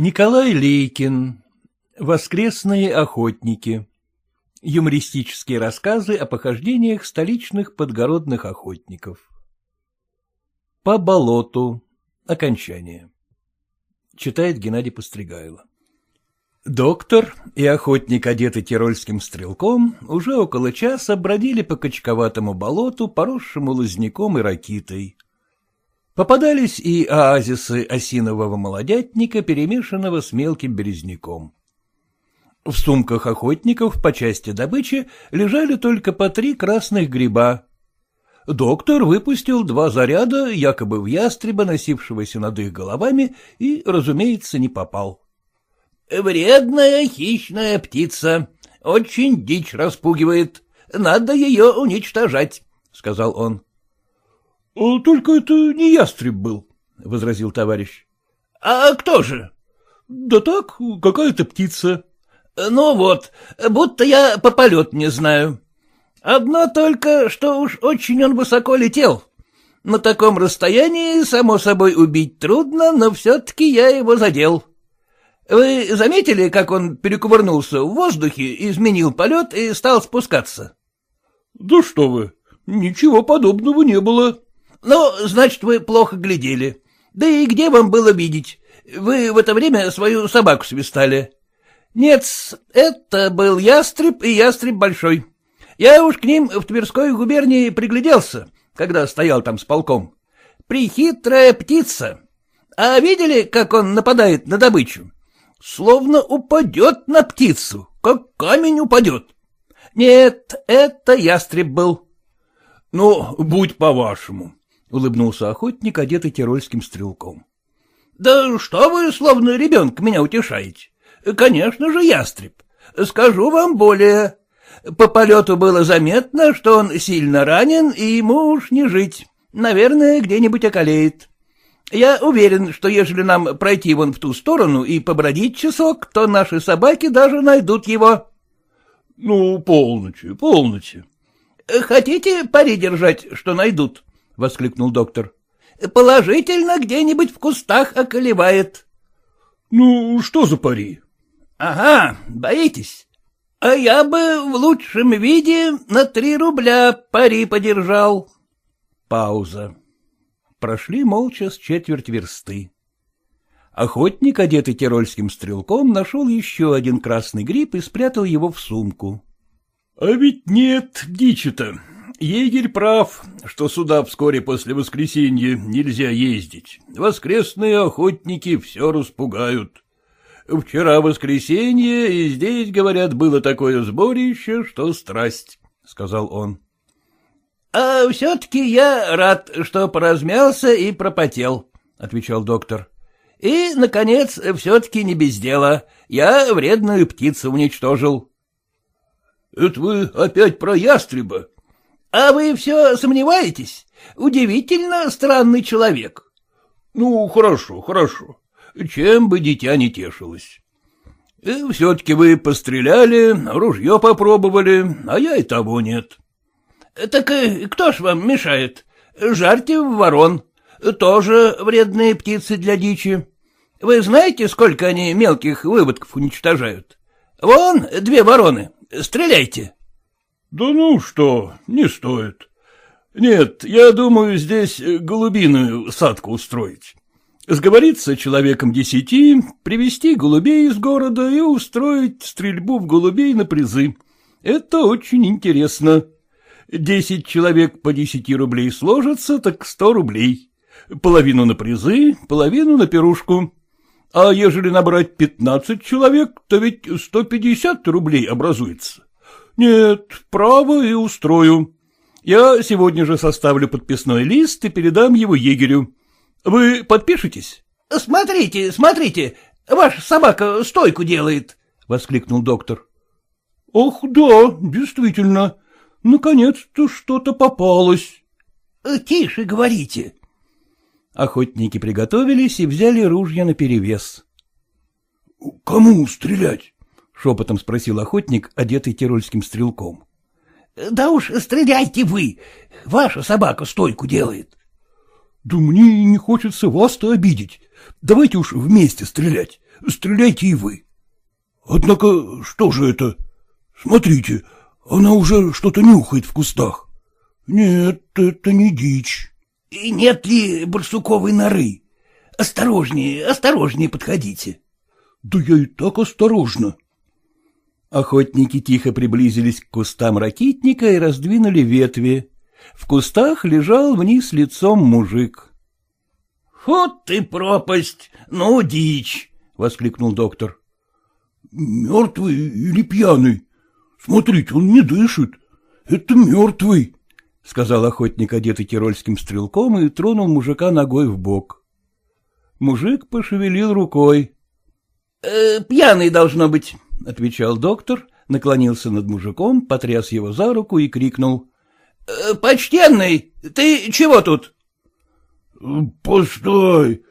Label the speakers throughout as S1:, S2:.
S1: Николай Лейкин. Воскресные охотники. Юмористические рассказы о похождениях столичных подгородных охотников. По болоту. Окончание. Читает Геннадий Постригайло. Доктор и охотник, одетый тирольским стрелком, уже около часа бродили по качковатому болоту, поросшему лозняком и ракитой. Попадались и оазисы осинового молодятника, перемешанного с мелким березняком. В сумках охотников по части добычи лежали только по три красных гриба. Доктор выпустил два заряда, якобы в ястреба, носившегося над их головами, и, разумеется, не попал.
S2: — Вредная хищная птица, очень дичь распугивает, надо ее уничтожать, — сказал он.
S1: — Только это не ястреб был, — возразил товарищ.
S2: — А кто же?
S1: — Да так, какая-то птица.
S2: — Ну вот, будто я по полет не знаю. Одно только, что уж очень он высоко летел. На таком расстоянии, само собой, убить трудно, но все-таки я его задел. Вы заметили, как он перекувырнулся в воздухе, изменил полет и стал спускаться?
S1: — Да что вы, ничего подобного не было.
S2: Ну, значит, вы плохо глядели. Да и где вам было видеть? Вы в это время свою собаку свистали. Нет, это был ястреб и ястреб большой. Я уж к ним в Тверской губернии пригляделся, когда стоял там с полком. Прихитрая птица. А видели, как он нападает на добычу? Словно упадет на птицу, как камень упадет. Нет, это ястреб был.
S1: — Ну, будь по-вашему, — улыбнулся охотник, одетый тирольским стрелком.
S2: — Да что вы, словно ребенка, меня утешаете? Конечно же, ястреб. Скажу вам более. По полету было заметно, что он сильно ранен, и ему уж не жить. Наверное, где-нибудь околеет. Я уверен, что ежели нам пройти вон в ту сторону и побродить часок, то наши собаки даже найдут его.
S1: — Ну, полночи, полночи.
S2: — Хотите пари держать, что найдут? — воскликнул доктор. — Положительно где-нибудь в кустах околевает.
S1: — Ну, что за пари?
S2: — Ага, боитесь? А я бы в лучшем виде на три рубля пари подержал.
S1: Пауза. Прошли молча с четверть версты. Охотник, одетый тирольским стрелком, нашел еще один красный гриб и спрятал его в сумку. — А ведь нет дичи-то, егерь прав, что сюда вскоре после воскресенья нельзя ездить. Воскресные охотники все распугают. Вчера воскресенье, и здесь, говорят, было такое сборище, что страсть, — сказал он.
S2: — А все-таки я рад, что поразмялся и пропотел, — отвечал доктор. — И, наконец, все-таки не без дела. Я вредную птицу уничтожил.
S1: — Это вы опять про ястреба?
S2: — А вы все сомневаетесь? Удивительно странный человек.
S1: — Ну, хорошо, хорошо. Чем бы дитя не тешилось. Э, все-таки вы постреляли, ружье попробовали, а я и того нет.
S2: — Так кто ж вам мешает? Жарьте ворон. Тоже вредные птицы для дичи. Вы знаете, сколько они мелких выводков уничтожают? Вон две вороны. Стреляйте.
S1: — Да ну что, не стоит. Нет, я думаю, здесь голубиную садку устроить. Сговориться человеком десяти, привести голубей из города и устроить стрельбу в голубей на призы. Это очень интересно. Десять человек по десяти рублей сложатся, так сто рублей. Половину на призы, половину на пирушку. А ежели набрать пятнадцать человек, то ведь сто пятьдесят рублей образуется. Нет, право и устрою. Я сегодня же составлю подписной лист и передам его егерю. Вы подпишетесь?
S2: — Смотрите, смотрите, ваша собака стойку делает, — воскликнул доктор.
S1: — Ох, да, действительно, наконец-то что-то попалось.
S2: — Тише говорите.
S1: Охотники приготовились и взяли ружья наперевес. — Кому стрелять? — шепотом спросил охотник, одетый тирольским стрелком.
S2: — Да уж стреляйте вы, ваша собака стойку делает.
S1: — Да мне не хочется вас-то обидеть.
S2: Давайте уж вместе стрелять. Стреляйте и вы. Однако, что же это? Смотрите, она уже что-то нюхает в кустах. Нет, это не дичь.
S3: И нет ли барсуковой норы? Осторожнее, осторожнее подходите.
S2: Да я и так осторожно.
S4: Охотники тихо приблизились к кустам ракитника и раздвинули ветви. В кустах лежал вниз лицом мужик.
S3: — Вот ты пропасть! Ну, дичь! — воскликнул доктор.
S2: — Мертвый или пьяный? Смотрите, он не дышит. Это мертвый, — сказал охотник, одетый тирольским стрелком, и тронул мужика ногой в бок.
S4: Мужик пошевелил рукой.
S3: «Э, — Пьяный должно быть, —
S4: отвечал доктор, наклонился над мужиком, потряс его за руку и крикнул.
S3: «Э, — Почтенный, ты чего тут?
S2: — Постой,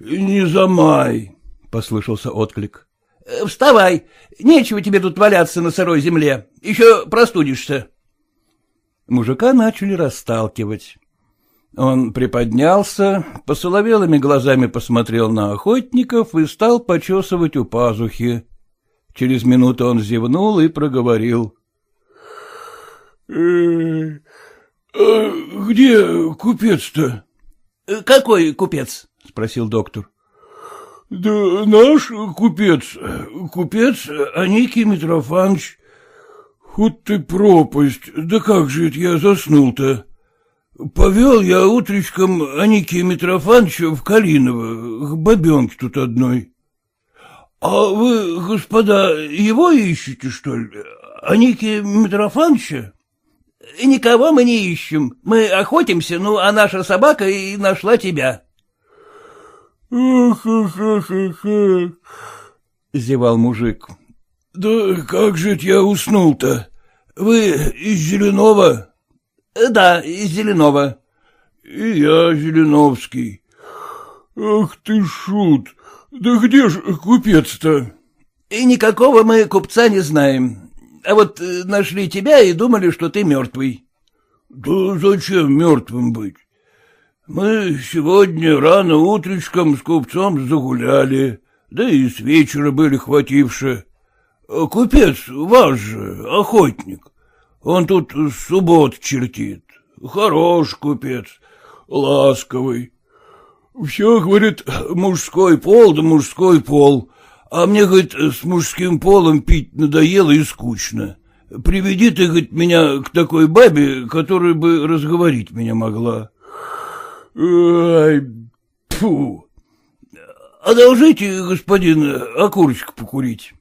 S2: не замай, — послышался отклик.
S3: «Э, — Вставай, нечего тебе тут валяться на сырой земле, еще простудишься.
S4: Мужика начали расталкивать. Он приподнялся, посоловелыми глазами посмотрел на охотников и стал почесывать у пазухи. Через минуту он зевнул и проговорил.
S2: «Э, — а Где купец-то?
S3: — Какой купец?
S4: — спросил доктор.
S2: — Да наш купец, купец Аникий Митрофанович. Вот ты пропасть, да как же это я заснул-то? Повел я утречком Аникия Митрофановича в Калиново, к бабенке тут одной. — А вы, господа, его ищете, что ли? Аники Митрофановича?
S3: — Никого мы не ищем. Мы охотимся, ну, а наша собака и нашла тебя.
S2: — зевал мужик. — Да как же я уснул-то? Вы из Зеленого?
S3: — Да, из Зеленого.
S2: — И я Зеленовский. Ах ты шут! Да где ж купец-то?
S3: — И никакого мы купца не знаем. А вот э, нашли тебя и думали, что ты мертвый.
S2: — Да зачем мертвым быть? Мы сегодня рано утречком с купцом загуляли, да и с вечера были хвативши. Купец ваш же, охотник, он тут суббот чертит. Хорош купец, ласковый. Все, говорит, мужской пол да мужской пол, а мне, говорит, с мужским полом пить надоело и скучно. Приведи ты, говорит, меня к такой бабе, которая бы разговорить меня могла. Ай, фу. Одолжите, господин, окурочек покурить.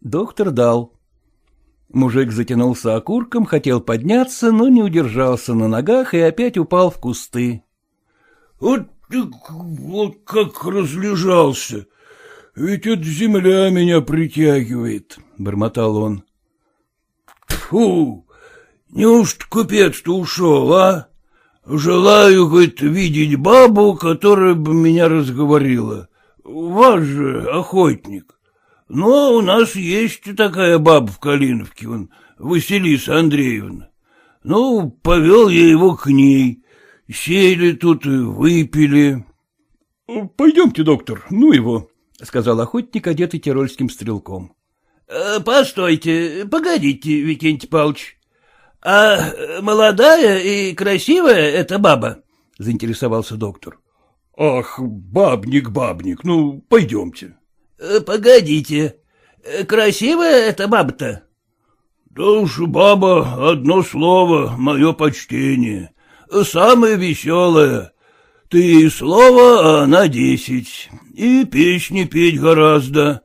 S4: Доктор дал. Мужик затянулся окурком, хотел подняться, но не удержался на ногах и опять упал в кусты.
S2: — Вот, вот как разлежался. Ведь эта земля меня притягивает, — бормотал он. — Фу! Неужто купец-то ушел, а? Желаю, говорит, видеть бабу, которая бы меня разговорила. Ваш же охотник. Но у нас есть такая баба в Калиновке, он, Василиса Андреевна. Ну, повел я его к ней. Сели тут и выпили.
S4: — Пойдемте, доктор, ну его, — сказал охотник, одетый тирольским стрелком.
S3: «Э, — Постойте, погодите, Викентий Павлович. А молодая и красивая эта баба? — заинтересовался доктор.
S2: — Ах, бабник, бабник, ну, пойдемте.
S3: Э, — Погодите, красивая эта баба-то?
S2: — Да уж, баба, одно слово, мое почтение. Самая веселая. Ты и слово, а она десять. И песни петь гораздо.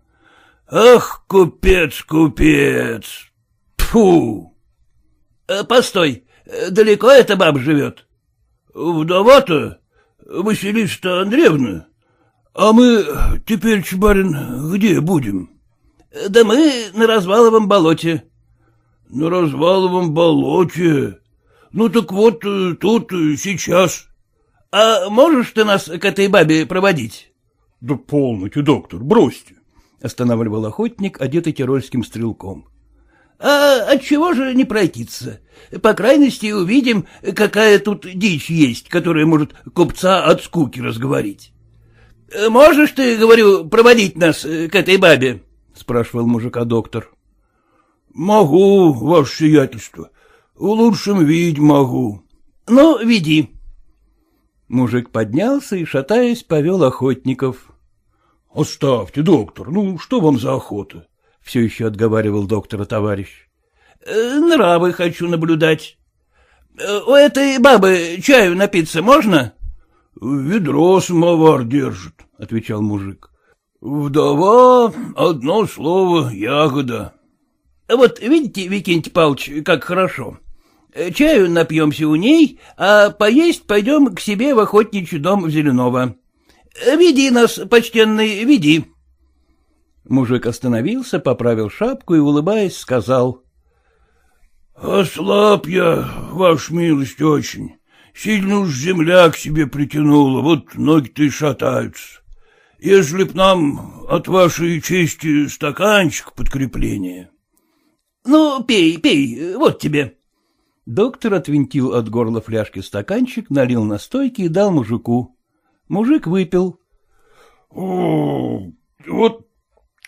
S2: Ах, купец, купец! Фу!
S3: Э, — Постой, далеко эта баба живет?
S2: — Вдова-то? Василиса Андреевна? А мы теперь, барин, где будем?
S3: — Да мы на разваловом болоте.
S2: — На разваловом болоте? Ну так вот тут сейчас.
S3: — А можешь ты нас к этой бабе проводить?
S2: — Да полностью, доктор, бросьте, —
S4: останавливал охотник, одетый тирольским стрелком.
S3: — А отчего же не пройтиться? По крайности увидим, какая тут дичь есть, которая может купца от скуки разговорить.
S5: — Можешь ты, говорю, проводить нас э, к этой бабе? — спрашивал мужика доктор.
S2: — Могу, ваше сиятельство. В лучшем виде могу.
S5: — Ну, веди.
S6: Мужик поднялся и, шатаясь, повел охотников.
S2: — Оставьте, доктор, ну что вам за охота?
S6: — все еще отговаривал доктора товарищ.
S5: Э, — Нравы хочу наблюдать. Э, — У этой бабы чаю напиться можно?
S2: — Ведро самовар держит, — отвечал мужик. — Вдова — одно слово — ягода.
S5: — Вот видите, Викентий Павлович, как хорошо. Э, чаю напьемся у ней, а поесть пойдем к себе в охотничий дом Зеленого. Веди нас, почтенный, веди.
S6: Мужик остановился, поправил шапку и, улыбаясь, сказал.
S2: — Ослаб я, ваш милость, очень. Сильно уж земля к себе притянула, вот ноги-то и шатаются. Ежели б нам от вашей чести стаканчик подкрепления.
S5: — Ну, пей, пей, вот тебе.
S6: Доктор отвинтил от горла фляжки стаканчик, налил на стойки и дал мужику. Мужик выпил.
S2: — вот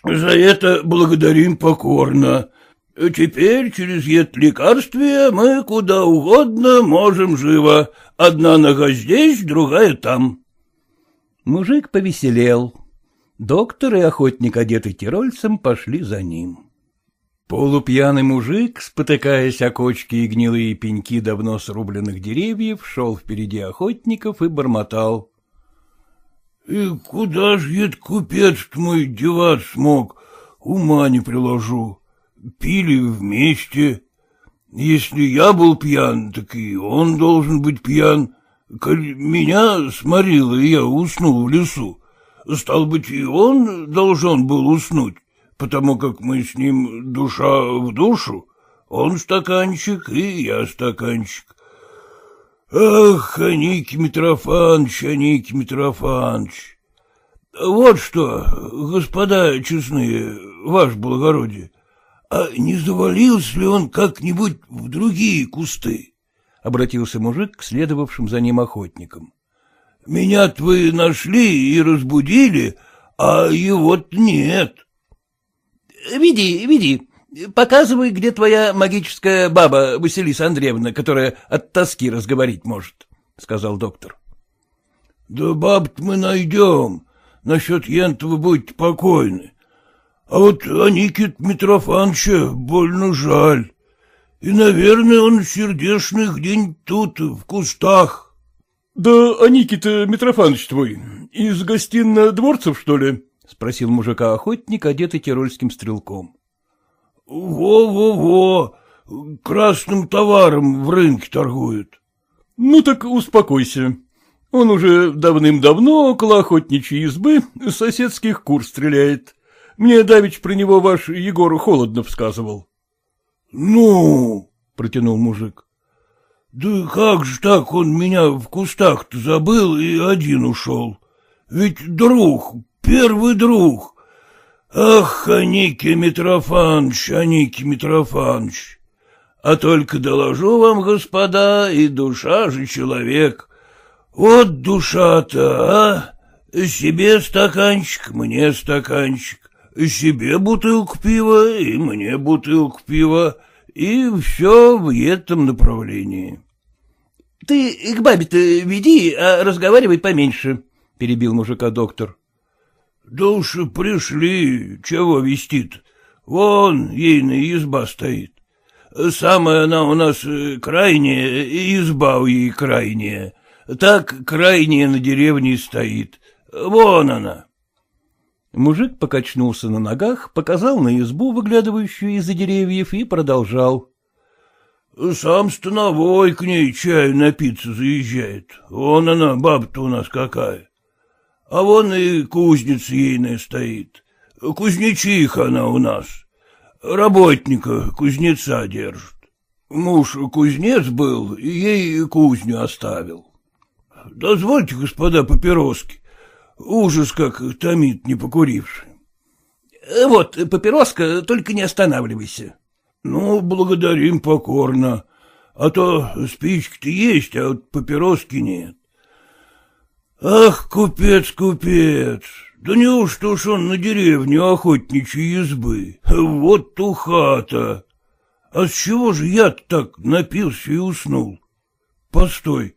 S2: за это благодарим покорно. Теперь через это лекарствие мы куда угодно можем живо. Одна нога здесь, другая там.
S6: Мужик повеселел. Доктор и охотник, одетый тирольцем, пошли за ним. Полупьяный мужик, спотыкаясь о кочки и гнилые пеньки давно срубленных деревьев, шел впереди охотников и бормотал.
S2: И куда ж этот купец мой девать смог, ума не приложу. Пили вместе. Если я был пьян, так и он должен быть пьян. Коль меня сморило, и я уснул в лесу, стал быть, и он должен был уснуть, потому как мы с ним душа в душу, он стаканчик, и я стаканчик. Ах, Аники Митрофанович, Аники Митрофанович! Вот что, господа честные, ваше благородие, а не завалился ли он как-нибудь в другие кусты?
S6: — обратился мужик к следовавшим за ним охотникам.
S2: — Меня-то вы нашли и разбудили, а его-то нет.
S5: — Веди, веди, Показывай, где твоя магическая баба Василиса Андреевна, которая от тоски разговорить может, — сказал доктор.
S2: — Да баб мы найдем. Насчет ентова будьте покойны. А вот Аникит Митрофановича больно жаль. И, наверное, он сердечный где-нибудь тут, в кустах.
S7: — Да Аникит Митрофанович твой из гостино-дворцев, что ли? — спросил мужика-охотник, одетый тирольским стрелком.
S2: Во-во-во, красным товаром в рынке торгуют.
S7: Ну так успокойся. Он уже давным-давно около охотничьей избы соседских кур стреляет. Мне давич про него ваш Егор Холоднов сказывал.
S2: — Ну, — протянул мужик, — да как же так он меня в кустах-то забыл и один ушел? Ведь друг, первый друг. Ах, Аники Митрофанович, Аники Митрофанович! А только доложу вам, господа, и душа же человек. Вот душа-то, а? Себе стаканчик, мне стаканчик, себе бутылку пива и мне бутылку пива, и все в этом направлении.
S5: — Ты к бабе-то веди, а разговаривай поменьше, — перебил мужика доктор.
S2: Да уж пришли, чего вестит. Вон ейная изба стоит. Самая она у нас э, крайняя, изба у ей крайняя. Так крайняя на деревне стоит. Вон она.
S6: Мужик покачнулся на ногах, показал на избу, выглядывающую из-за деревьев, и продолжал.
S2: Сам становой к ней чаю напиться заезжает. Вон она, баба-то у нас какая. А вон и кузница ейная стоит. Кузнечиха она у нас. Работника кузнеца держит. Муж кузнец был, и ей кузню оставил. Дозвольте, господа папироски. Ужас как томит не покуривший.
S5: Вот, папироска, только не останавливайся.
S2: Ну, благодарим покорно. А то спички-то есть, а вот папироски нет. — Ах, купец, купец, да неужто уж он на деревне охотничьей избы? Вот ту хата. А с чего же я так напился и уснул? Постой,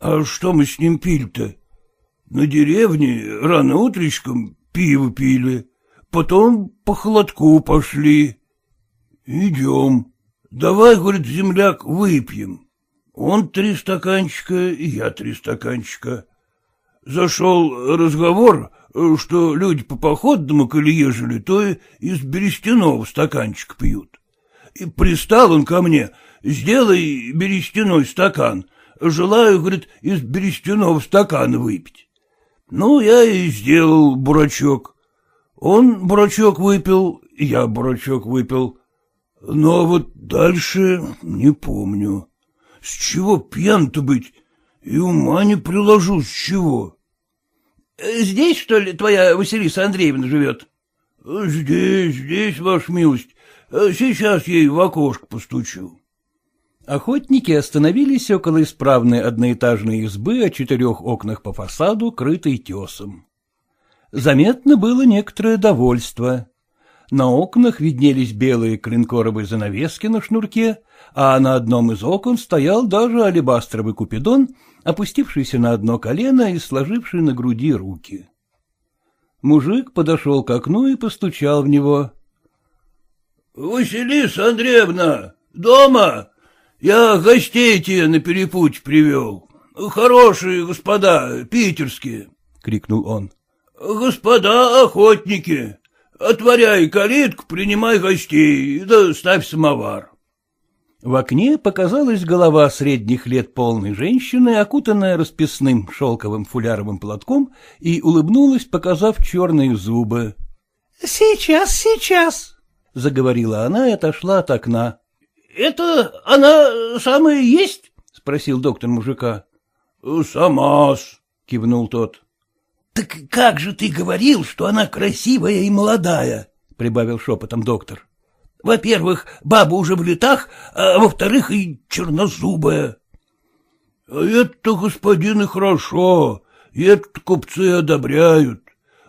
S2: а что мы с ним пили-то? На деревне рано утречком пиво пили, потом по холодку пошли. Идем. Давай, говорит, земляк, выпьем. Он три стаканчика, и я три стаканчика. Зашел разговор, что люди по походному, коли ежели, то и из берестяного стаканчик пьют. И пристал он ко мне, сделай берестяной стакан. Желаю, говорит, из берестяного стакана выпить. Ну, я и сделал бурачок. Он бурачок выпил, я бурачок выпил. Но вот дальше не помню. С чего пьян-то быть? И ума не приложу, с чего.
S8: — Здесь, что ли, твоя Василиса Андреевна живет?
S2: — Здесь, здесь, ваша милость. Сейчас ей в окошко постучу.
S9: Охотники остановились около исправной одноэтажной избы о четырех окнах по фасаду, крытой тесом. Заметно было некоторое довольство. На окнах виднелись белые клинкоровые занавески на шнурке, а на одном из окон стоял даже алебастровый купидон, опустившийся на одно колено и сложивший на груди руки. Мужик подошел к окну и постучал в него.
S2: — Василиса Андреевна, дома? Я гостей тебе на перепуть привел. Хорошие господа, питерские, — крикнул он. — Господа охотники, отворяй калитку, принимай гостей, да ставь самовар.
S9: В окне показалась голова средних лет полной женщины, окутанная расписным шелковым фуляровым платком, и улыбнулась, показав черные зубы.
S8: — Сейчас, сейчас, — заговорила она и отошла от окна. — Это она самая есть? — спросил доктор мужика.
S2: — Сама-с, — кивнул тот.
S8: — Так как же ты говорил, что она красивая и молодая? — прибавил шепотом доктор. Во-первых, баба уже в летах, а во-вторых, и чернозубая.
S2: — А это, господин, и хорошо, это купцы одобряют.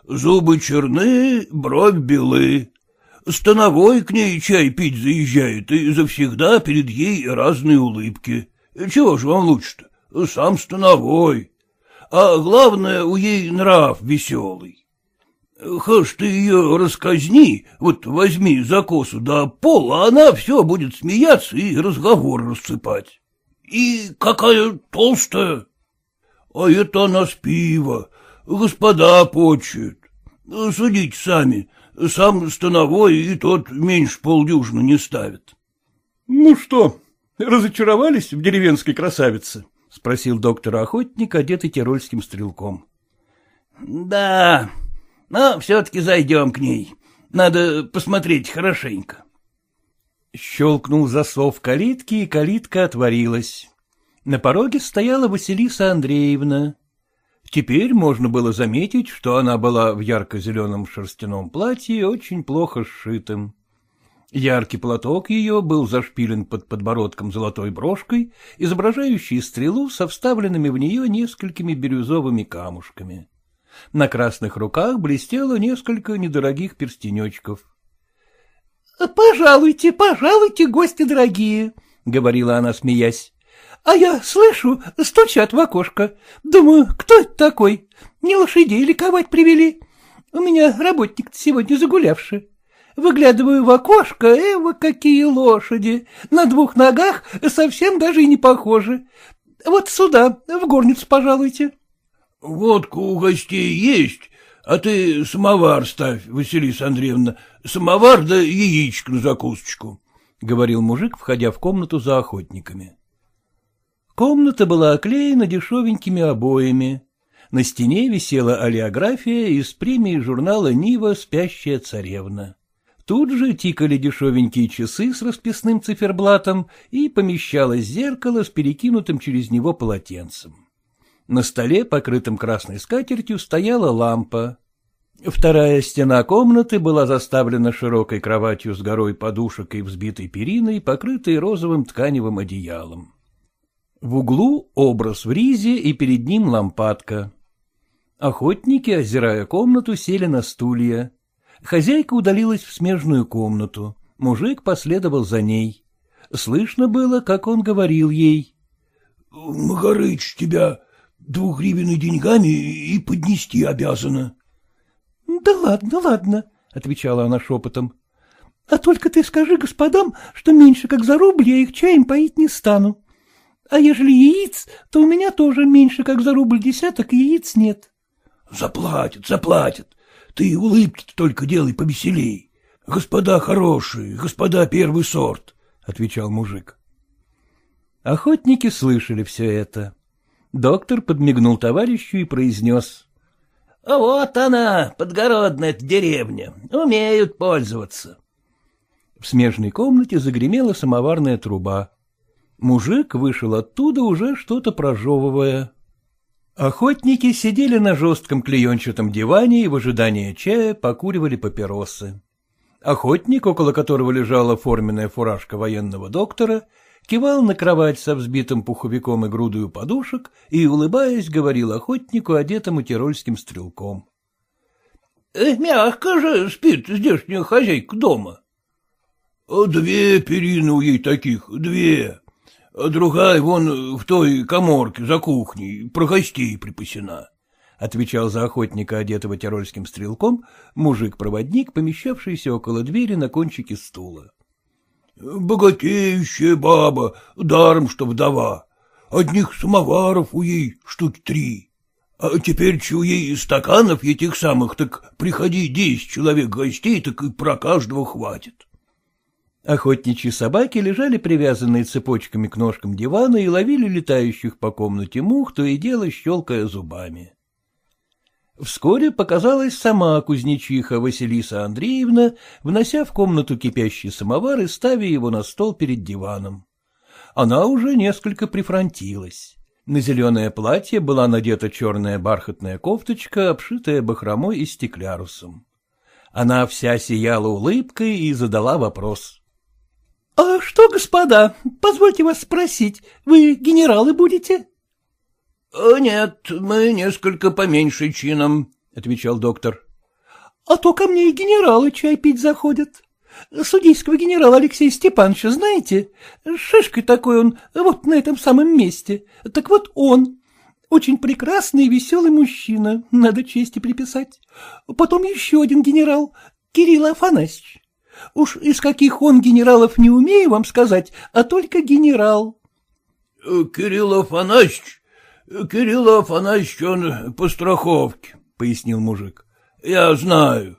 S2: Зубы черны, бровь белы. Становой к ней чай пить заезжает, и завсегда перед ей разные улыбки. Чего же вам лучше-то? Сам становой. А главное, у ей нрав веселый. Хаш ты ее расказни, вот возьми за косу до пола, она все будет смеяться и разговор рассыпать. И какая толстая. А это она с пива, господа почет. Судите сами, сам становой и тот меньше полдюжины не ставит.
S10: — Ну что, разочаровались в деревенской красавице? — спросил доктор-охотник, одетый тирольским стрелком.
S8: — Да, но все-таки зайдем к ней. Надо посмотреть хорошенько.
S9: Щелкнул засов калитки, и калитка отворилась. На пороге стояла Василиса Андреевна. Теперь можно было заметить, что она была в ярко-зеленом шерстяном платье, очень плохо сшитым. Яркий платок ее был зашпилен под подбородком золотой брошкой, изображающей стрелу со вставленными в нее несколькими бирюзовыми камушками. На красных руках блестело несколько недорогих перстенечков.
S8: — Пожалуйте, пожалуйте, гости дорогие, — говорила она, смеясь. — А я слышу, стучат в окошко. Думаю, кто это такой? Не лошадей ликовать привели? У меня работник сегодня загулявший. Выглядываю в окошко, эво какие лошади. На двух ногах совсем даже и не похожи. Вот сюда, в горницу, пожалуйте.
S2: — Водка у гостей есть, а ты самовар ставь, Василиса Андреевна, самовар да яичко на закусочку, — говорил мужик, входя в комнату за охотниками.
S9: Комната была оклеена дешевенькими обоями. На стене висела олеография из премии журнала «Нива. Спящая царевна». Тут же тикали дешевенькие часы с расписным циферблатом и помещалось зеркало с перекинутым через него полотенцем. На столе, покрытом красной скатертью, стояла лампа. Вторая стена комнаты была заставлена широкой кроватью с горой подушек и взбитой периной, покрытой розовым тканевым одеялом. В углу образ в ризе и перед ним лампадка.
S1: Охотники, озирая комнату, сели на стулья. Хозяйка удалилась в смежную комнату. Мужик последовал за ней. Слышно было, как он говорил ей.
S11: — Магарыч тебя двухгривенной деньгами и поднести обязана.
S2: — Да ладно, ладно, — отвечала она шепотом. — А только ты скажи господам, что меньше как за рубль я их чаем поить не стану. А ежели яиц, то у меня тоже меньше как за рубль десяток яиц нет.
S11: — Заплатят, заплатят. Ты улыбки только делай повеселей. Господа хорошие, господа первый сорт, — отвечал мужик.
S1: Охотники слышали все это. Доктор подмигнул товарищу и произнес.
S2: — Вот она, подгородная деревня, умеют пользоваться.
S1: В смежной комнате загремела самоварная труба. Мужик вышел оттуда, уже что-то прожевывая. Охотники сидели на жестком клеенчатом диване и в ожидании чая покуривали папиросы. Охотник, около которого лежала форменная фуражка военного доктора, кивал на кровать со взбитым пуховиком и грудою подушек и, улыбаясь, говорил охотнику, одетому тирольским стрелком.
S2: «Э, — Мягко же спит здешняя хозяйка дома.
S11: — Две перины у ей таких, две. А другая вон в той коморке за кухней, про гостей припасена.
S1: — отвечал за охотника, одетого тирольским стрелком, мужик-проводник, помещавшийся около двери на кончике стула.
S11: Богатеющая баба, даром что вдова. Одних самоваров у ей штук три. А теперь у ей стаканов этих самых, так приходи десять человек гостей, так и про каждого хватит.
S1: Охотничьи собаки лежали привязанные цепочками к ножкам дивана и ловили летающих по комнате мух, то и дело щелкая зубами. Вскоре показалась сама кузнечиха Василиса Андреевна, внося в комнату кипящий самовар и ставя его на стол перед диваном. Она уже несколько прифронтилась. На зеленое платье была надета черная бархатная кофточка, обшитая бахромой и стеклярусом. Она вся сияла улыбкой и задала вопрос.
S2: — А что, господа, позвольте вас спросить, вы генералы будете?
S11: — Нет, мы несколько поменьше чином, — отвечал доктор.
S2: — А то ко мне и генералы чай пить заходят. Судейского генерала Алексея Степановича знаете? Шишкой такой он, вот на этом самом месте. Так вот он. Очень прекрасный и веселый мужчина, надо чести приписать. Потом еще один генерал, Кирилл Афанасьевич. Уж из каких он генералов не умею вам сказать, а только генерал.
S11: — Кирилл Афанасьевич — Кирилл Афанасьевич, он по страховке, — пояснил мужик. — Я знаю.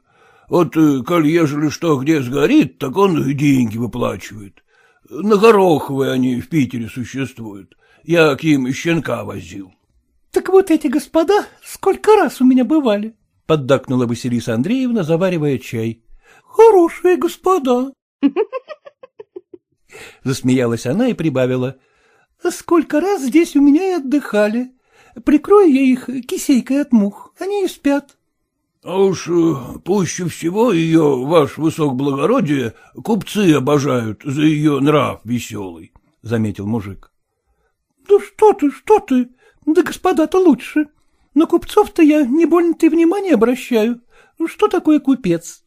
S11: Вот, э, коль ежели что где сгорит, так он деньги выплачивает. На Гороховой они в Питере существуют. Я к ним щенка возил.
S2: — Так вот эти господа сколько раз у меня бывали, — поддакнула Василиса Андреевна, заваривая чай. — Хорошие господа. Засмеялась она и прибавила. — Сколько раз здесь у меня и отдыхали. Прикрою я их кисейкой от мух, они и спят.
S11: — А уж э, пуще всего ее, ваш высокоблагородие, купцы обожают за ее нрав веселый, — заметил мужик.
S2: — Да что ты, что ты, да господа-то лучше. На купцов-то я не больно-то и внимания обращаю. Что такое купец?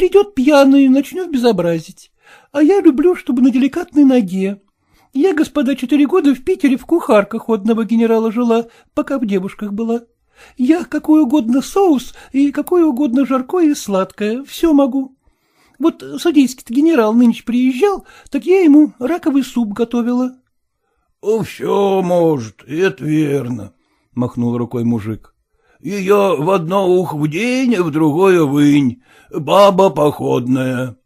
S2: Придет пьяный и начнет безобразить. А я люблю, чтобы на деликатной ноге. Я, господа, четыре года в Питере в кухарках одного генерала жила, пока в девушках была. Я какой угодно соус и какое угодно жаркое и сладкое, все могу. Вот судейский генерал нынче приезжал, так я ему раковый суп готовила.
S11: — Все может, это верно, — махнул рукой мужик. — Ее в одно ухо в день, в другое вынь. Баба походная.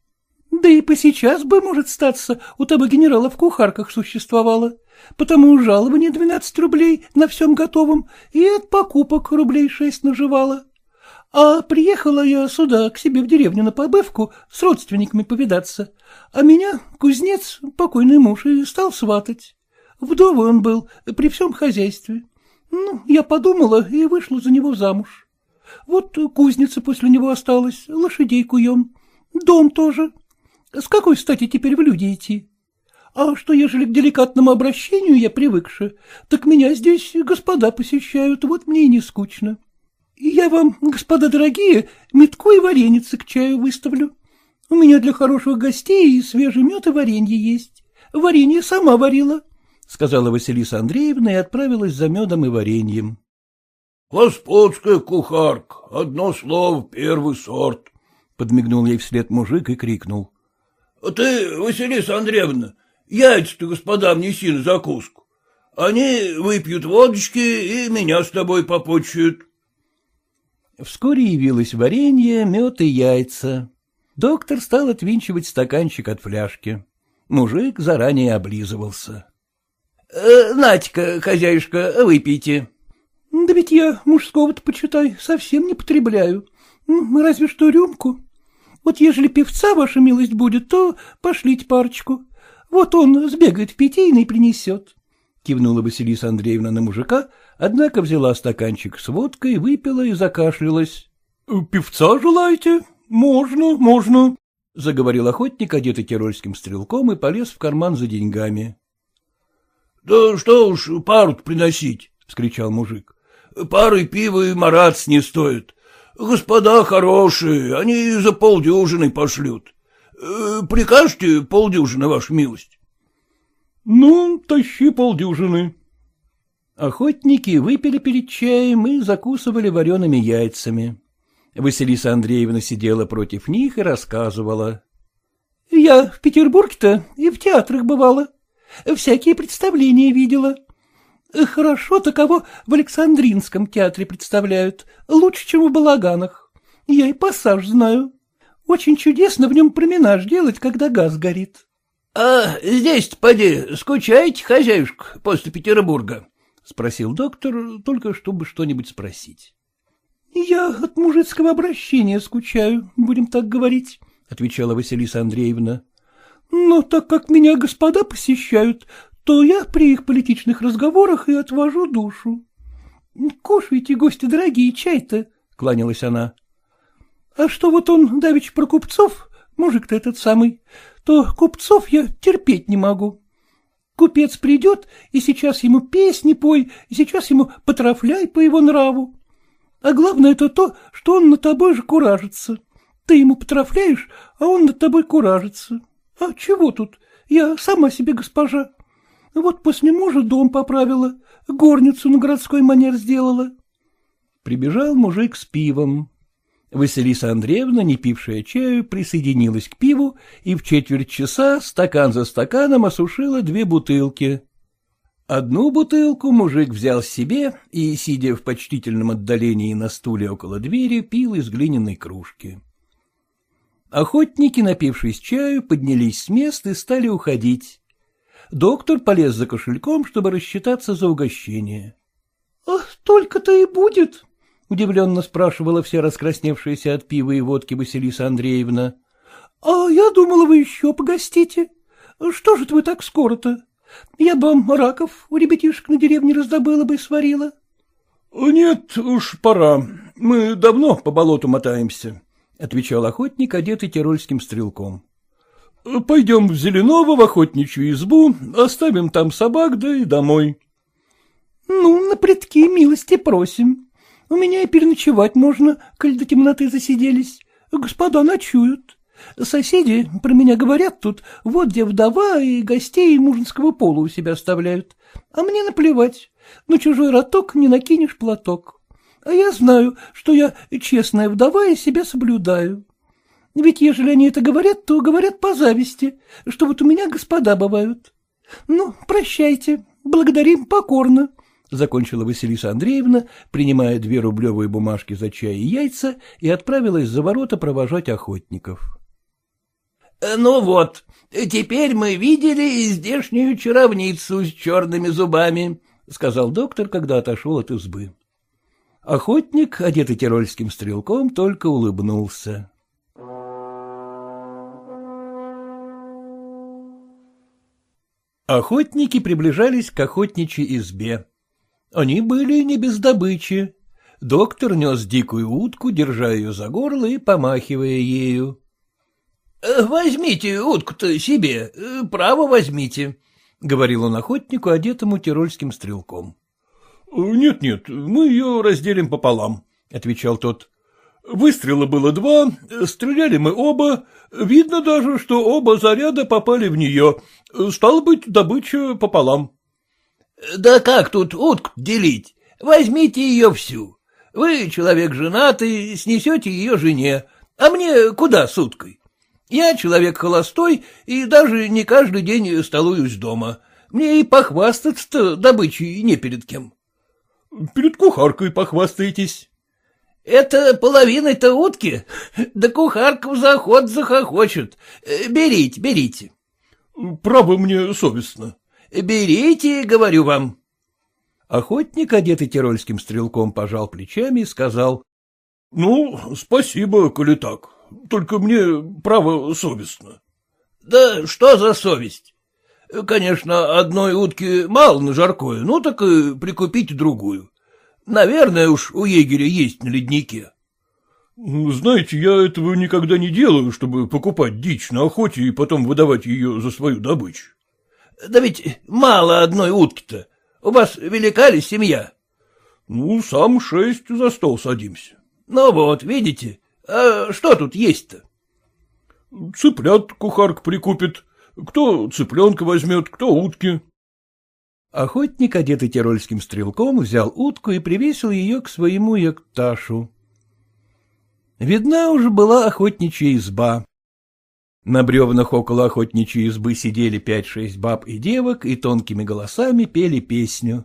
S2: Да и посейчас бы, может, статься, у того генерала в кухарках существовало. Потому жалование двенадцать рублей на всем готовом и от покупок рублей шесть наживала. А приехала я сюда, к себе в деревню на побывку, с родственниками повидаться, а меня кузнец, покойный муж, и стал сватать. Вдовый он был при всем хозяйстве. Ну, я подумала и вышла за него замуж. Вот кузница после него осталась, лошадей куем, дом тоже. С какой стати теперь в люди идти? А что, ежели к деликатному обращению я привыкша, так меня здесь господа посещают, вот мне и не скучно. — Я вам, господа дорогие, метку и вареницы к чаю выставлю. У меня для хороших гостей и свежий мед и варенье есть. Варенье сама варила, — сказала Василиса Андреевна и отправилась за медом и вареньем.
S11: — Господская кухарка, одно слово, первый сорт, — подмигнул ей вслед мужик и крикнул. — Ты, Василиса Андреевна, яйца-то господам неси на закуску. Они выпьют водочки и меня с тобой попочуют.
S2: Вскоре явилось варенье, мед и яйца. Доктор стал отвинчивать стаканчик от фляжки. Мужик заранее облизывался. «Э, — Натика, хозяюшка, выпейте. — Да ведь я мужского-то, почитай, совсем не потребляю. Разве что рюмку. Вот ежели певца ваша милость будет, то пошлите парочку. Вот он сбегает в питейный принесет. Кивнула Василиса Андреевна на мужика, однако взяла стаканчик с водкой, выпила и закашлялась. — Певца желаете? Можно, можно, — заговорил охотник, одетый тирольским стрелком, и полез в карман за деньгами.
S11: — Да что уж пару приносить, — вскричал мужик. — Пары пива и марац не стоит. Господа хорошие, они за полдюжины пошлют. Э, прикажете полдюжины, ваша милость?
S12: — Ну, тащи полдюжины.
S2: Охотники выпили перед чаем и закусывали вареными яйцами. Василиса Андреевна сидела против них и рассказывала. — Я в Петербурге-то и в театрах бывала. Всякие представления видела. Хорошо таково в Александринском театре представляют, лучше, чем в балаганах. Я и пассаж знаю. Очень чудесно в нем променаж делать, когда газ горит.
S11: — А здесь-то, поди, скучаете, хозяюшка, после Петербурга? — спросил доктор, только чтобы что-нибудь спросить.
S2: Я от мужицкого обращения скучаю, будем так говорить, — отвечала Василиса Андреевна. — Но так как меня господа посещают, то я при их политичных разговорах и отвожу душу. — Кушайте, гости дорогие, чай-то, — кланялась она. — А что вот он, давич про купцов, мужик-то этот самый, то купцов я терпеть не могу. Купец придет, и сейчас ему песни пой, и сейчас ему потрафляй по его нраву. А главное это то, что он над тобой же куражится. Ты ему потрафляешь, а он над тобой куражится. А чего тут? Я сама себе госпожа. Вот после мужа дом поправила, горницу на городской манер сделала. Прибежал мужик с пивом. Василиса Андреевна, не пившая чаю, присоединилась к пиву и в четверть часа стакан за стаканом осушила две бутылки. Одну бутылку мужик взял себе и, сидя в почтительном отдалении на стуле около двери, пил из глиняной кружки. Охотники, напившись чаю, поднялись с мест и стали уходить. Доктор полез за кошельком, чтобы рассчитаться за угощение. — Только-то и будет, — удивленно спрашивала вся раскрасневшаяся от пива и водки Василиса Андреевна. — А я думала, вы еще погостите. Что же вы так скоро-то? Я бы вам раков у ребятишек на деревне раздобыла бы и сварила.
S12: — Нет, уж пора. Мы давно по болоту мотаемся, — отвечал охотник, одетый тирольским стрелком. — Пойдем в Зеленово, в охотничью избу, оставим там собак, да и домой.
S2: — Ну, на предки милости просим. У меня и переночевать можно, коль до темноты засиделись. Господа ночуют. Соседи про меня говорят тут, вот где вдова и гостей мужинского пола у себя оставляют. А мне наплевать, на чужой роток не накинешь платок. А я знаю, что я честная вдова и себя соблюдаю. Ведь ежели они это говорят, то говорят по зависти, что вот у меня господа бывают. Ну, прощайте, благодарим покорно, — закончила Василиса Андреевна, принимая две рублевые бумажки за чай и яйца, и отправилась за ворота провожать охотников.
S11: Э, — Ну вот, теперь мы видели здешнюю чаровницу с черными зубами, — сказал доктор, когда отошел от избы.
S2: Охотник, одетый тирольским стрелком, только улыбнулся. Охотники приближались к охотничьей избе. Они были не без добычи. Доктор нес дикую утку, держа ее за горло и помахивая ею.
S11: Э, — Возьмите утку-то себе, э, право возьмите, — говорил он охотнику, одетому тирольским стрелком.
S12: «Нет, — Нет-нет, мы ее разделим пополам, — отвечал тот. — Выстрела было два, стреляли мы оба, видно даже, что оба заряда попали в нее, стало быть, добыча пополам.
S2: — Да как тут утку делить? Возьмите ее всю. Вы человек женатый, снесете ее жене, а мне куда с уткой? Я человек холостой и даже не каждый день столуюсь дома. Мне и похвастаться-то добычей не перед кем.
S12: — Перед кухаркой похвастаетесь.
S2: — Это половиной-то утки? Да кухарка в заход захохочет. Берите, берите.
S12: — Право мне совестно.
S2: — Берите, говорю вам.
S1: Охотник, одетый тирольским стрелком, пожал плечами и сказал.
S12: — Ну, спасибо, коли так. Только мне, право, совестно.
S2: — Да что за совесть? Конечно, одной утки мало на жаркое, ну так и прикупите другую. Наверное уж у егеря есть на леднике.
S12: — Знаете, я этого никогда не делаю, чтобы покупать дичь на охоте и потом выдавать ее за свою добычу.
S2: — Да ведь мало одной утки-то. У вас велика ли семья?
S12: — Ну, сам шесть за стол садимся.
S2: — Ну вот, видите, а что тут есть-то?
S12: — Цыплят кухарка прикупит, кто цыпленка возьмет, кто утки.
S1: Охотник, одетый тирольским стрелком, взял утку и привесил ее к своему якташу. Видна уже была охотничья изба. На бревнах около охотничьей избы сидели пять-шесть баб и девок и тонкими голосами пели песню.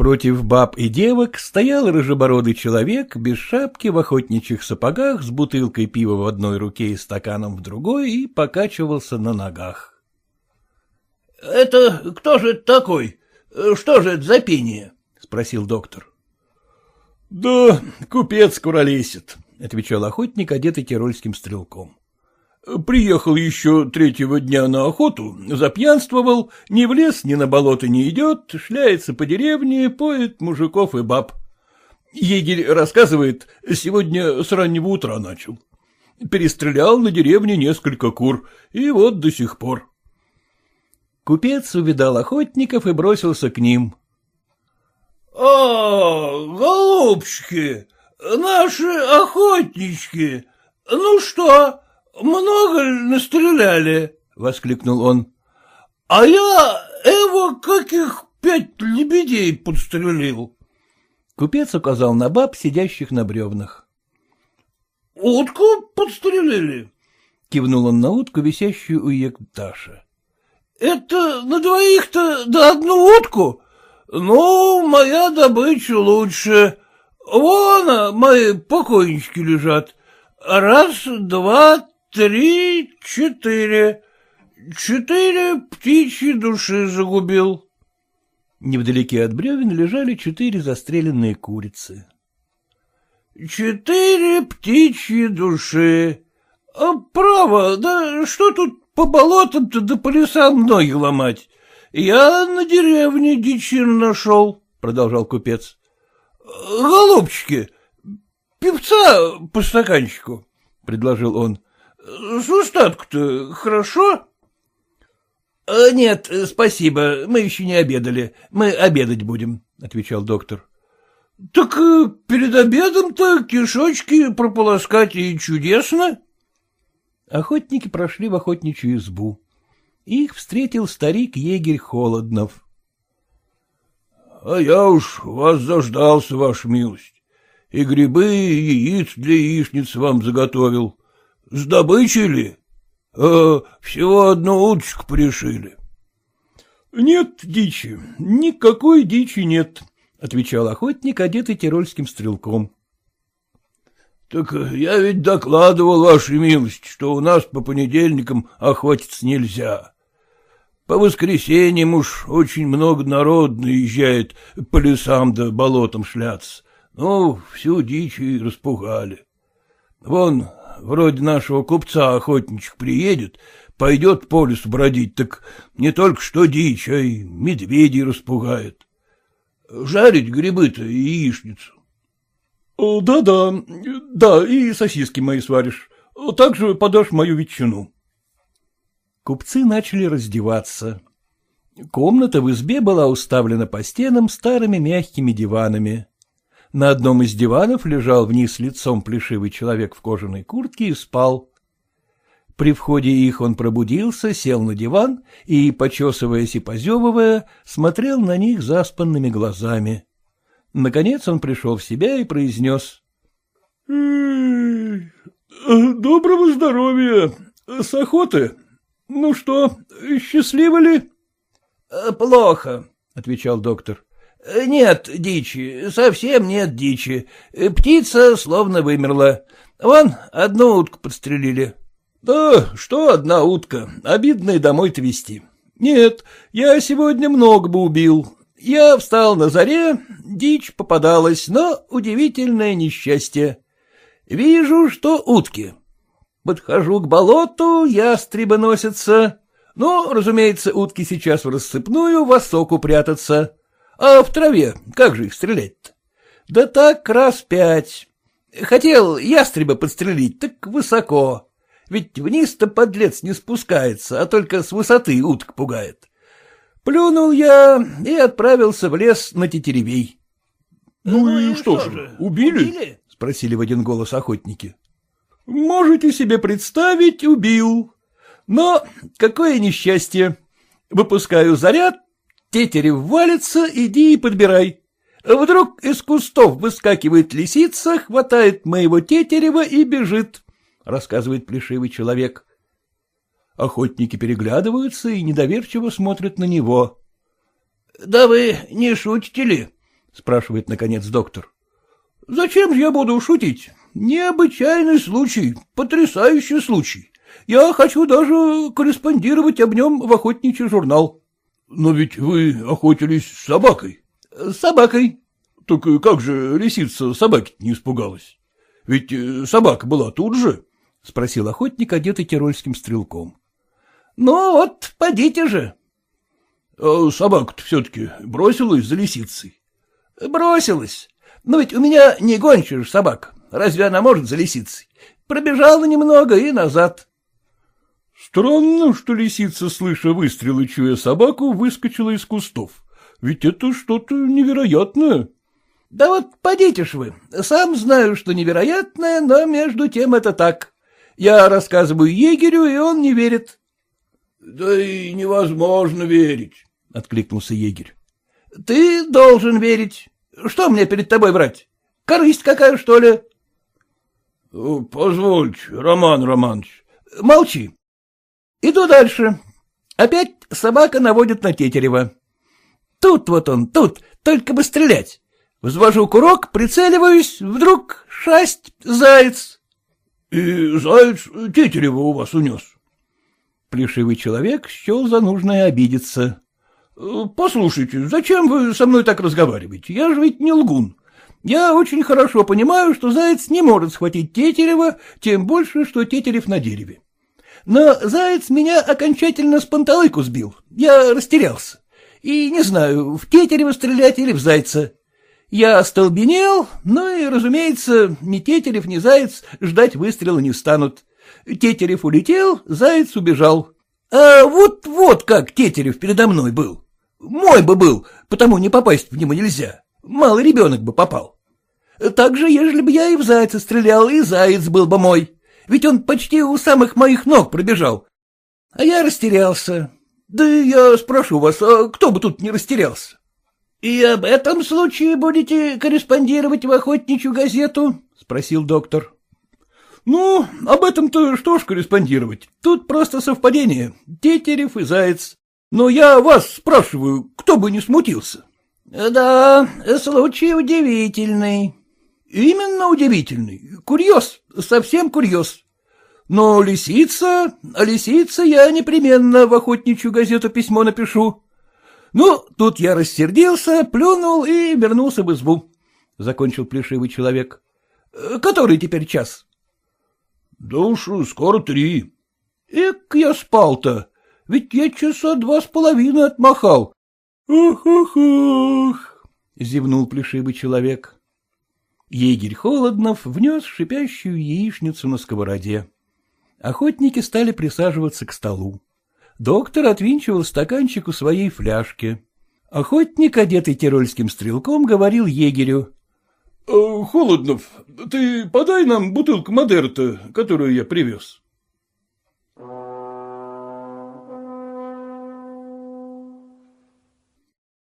S1: Против баб и девок стоял рыжебородый человек без шапки в охотничьих сапогах с бутылкой пива в одной руке и стаканом в другой и покачивался на ногах.
S2: — Это кто же это такой? Что же это за пение? — спросил доктор.
S12: — Да купец куролесит, — отвечал охотник, одетый тирольским стрелком. Приехал еще третьего дня на охоту, запьянствовал, ни в лес, ни на болото не идет, шляется по деревне, поет мужиков и баб. Егерь рассказывает, сегодня с раннего утра начал. Перестрелял на деревне несколько кур, и вот до сих пор.
S1: Купец увидал охотников и бросился к ним.
S2: — О, голубчики, наши охотнички, ну что, много ли настреляли? — воскликнул он. — А я его каких пять лебедей подстрелил.
S1: Купец указал на баб, сидящих на бревнах.
S2: — Утку подстрелили?
S1: — кивнул он на утку, висящую у Екташа.
S2: — Это на двоих-то да одну утку? Ну, моя добыча лучше. Вон, мои покойнички лежат. Раз, два, Три, четыре. Четыре птичьи души загубил.
S1: Невдалеке от бревен лежали четыре застреленные курицы.
S2: Четыре птичьи души. А право, да что тут по болотам-то да по лесам ноги ломать? Я на деревне дичин нашел, — продолжал купец. — Голубчики, певца по стаканчику, — предложил он. — С устатку-то хорошо? — Нет, спасибо, мы еще не обедали. Мы обедать будем, — отвечал доктор. — Так э, перед обедом-то кишочки прополоскать и чудесно.
S1: Охотники прошли в охотничью избу. Их встретил старик-егерь Холоднов.
S11: — А я уж вас заждался, ваша милость. И грибы, и яиц для яичниц вам заготовил. С добычей ли? А, всего одну уточку пришили.
S12: — Нет дичи, никакой дичи нет, — отвечал охотник, одетый тирольским стрелком.
S11: — Так я ведь докладывал, вашей милости, что у нас по понедельникам охотиться нельзя. По воскресеньям уж очень много народ наезжает по лесам да болотам шляться. Ну, всю дичь и распугали. Вон вроде нашего купца охотничек приедет, пойдет по лесу бродить, так не только что дичь, а и медведей распугает. Жарить грибы-то и яичницу.
S12: Да — Да-да, да, и сосиски мои сваришь. Также подашь мою ветчину.
S1: Купцы начали раздеваться. Комната в избе была уставлена по стенам старыми мягкими диванами.
S13: На одном из диванов лежал вниз лицом плешивый человек в кожаной куртке и спал. При входе их он пробудился, сел на диван и, почесываясь и позевывая, смотрел на них заспанными глазами. Наконец он пришел в себя и произнес.
S2: — Доброго здоровья! С охоты? Ну что, счастливы ли?
S14: — Плохо, — отвечал доктор. — Нет дичи, совсем нет дичи. Птица словно вымерла. Вон, одну утку подстрелили.
S2: — Да, что одна утка, обидно и домой-то везти. Нет, я сегодня много бы убил. Я встал на заре, дичь попадалась, но удивительное несчастье. Вижу, что утки. Подхожу к болоту, ястребы носятся. Ну, разумеется, утки сейчас в рассыпную в осоку прятаться. А в траве как же их стрелять-то? Да так раз пять. Хотел ястреба подстрелить, так высоко. Ведь вниз-то подлец не спускается, а только с высоты уток пугает. Плюнул я и отправился в лес на тетеревей.
S11: — Ну, ну и что, что же, убили? убили?
S13: — спросили в один голос охотники.
S2: — Можете себе представить, убил. Но какое несчастье. Выпускаю заряд, тетерев валится, иди и подбирай. Вдруг из кустов выскакивает лисица, хватает моего тетерева и бежит, — рассказывает плешивый человек. Охотники переглядываются и недоверчиво смотрят на него.
S14: — Да вы не шутите ли? — спрашивает, наконец, доктор.
S2: — Зачем же я буду шутить? Необычайный случай, потрясающий случай. Я хочу даже корреспондировать об нем в охотничий журнал. — Но ведь вы охотились с собакой. — С собакой. — Так как же лисица собаки не испугалась? Ведь э, собака была тут же, — спросил охотник, одетый тирольским стрелком.
S14: — Ну вот, подите же.
S2: А собака-то все-таки бросилась за лисицей?
S14: — Бросилась. Но ведь у меня не гончая собака. Разве она может за лисицей? Пробежала немного и назад.
S2: Странно, что лисица, слыша выстрелы, чуя собаку, выскочила из кустов. Ведь это что-то невероятное.
S14: — Да вот подите ж вы. Сам знаю, что невероятное, но между тем это так. Я рассказываю егерю, и он не верит.
S11: — Да и невозможно верить, —
S14: откликнулся егерь. — Ты должен верить. Что мне перед тобой брать? Корысть какая, что ли?
S11: — Позвольте, Роман Романович.
S14: — Молчи. Иду дальше. Опять собака наводит на Тетерева. Тут вот он, тут, только бы стрелять. Взвожу курок, прицеливаюсь, вдруг шасть, заяц.
S11: — И заяц Тетерева у вас унес?
S13: Плешивый человек счел за нужное обидеться.
S2: — Послушайте, зачем вы со мной так разговариваете? Я же ведь не лгун. Я очень хорошо понимаю, что заяц не может схватить Тетерева, тем больше, что Тетерев на дереве. Но заяц меня окончательно с панталыку сбил. Я растерялся. И не знаю, в Тетерева стрелять или в зайца. Я остолбенел, ну и, разумеется, ни Тетерев, ни заяц ждать выстрела не станут. Тетерев улетел, заяц убежал. А вот-вот как Тетерев передо мной был. Мой бы был, потому не попасть в него нельзя. Малый ребенок бы попал. Так же, ежели бы я и в зайца стрелял, и заяц был бы мой. Ведь он почти у самых моих ног пробежал. А я растерялся. Да я спрошу вас, а кто бы тут не растерялся? — И об этом случае будете корреспондировать в охотничью газету? — спросил доктор. — Ну, об этом-то что ж корреспондировать. Тут просто совпадение. Тетерев и Заяц. Но я вас спрашиваю, кто бы не смутился. — Да, случай удивительный. — Именно удивительный. Курьез, совсем курьез. Но лисица, а лисица я непременно в охотничью газету письмо напишу. Ну, тут я рассердился, плюнул и вернулся в избу. Закончил плешивый человек. — Который теперь час?
S11: — Да уж скоро три.
S2: — Эк, я спал-то, ведь я часа два с половиной отмахал. Ох, ох, ох! зевнул плешивый человек. Егерь Холоднов внес шипящую яичницу на сковороде. Охотники стали присаживаться к столу. Доктор отвинчивал стаканчик у своей фляжки. Охотник, одетый тирольским стрелком, говорил егерю. — Холоднов, ты подай нам бутылку Мадерта, которую я привез.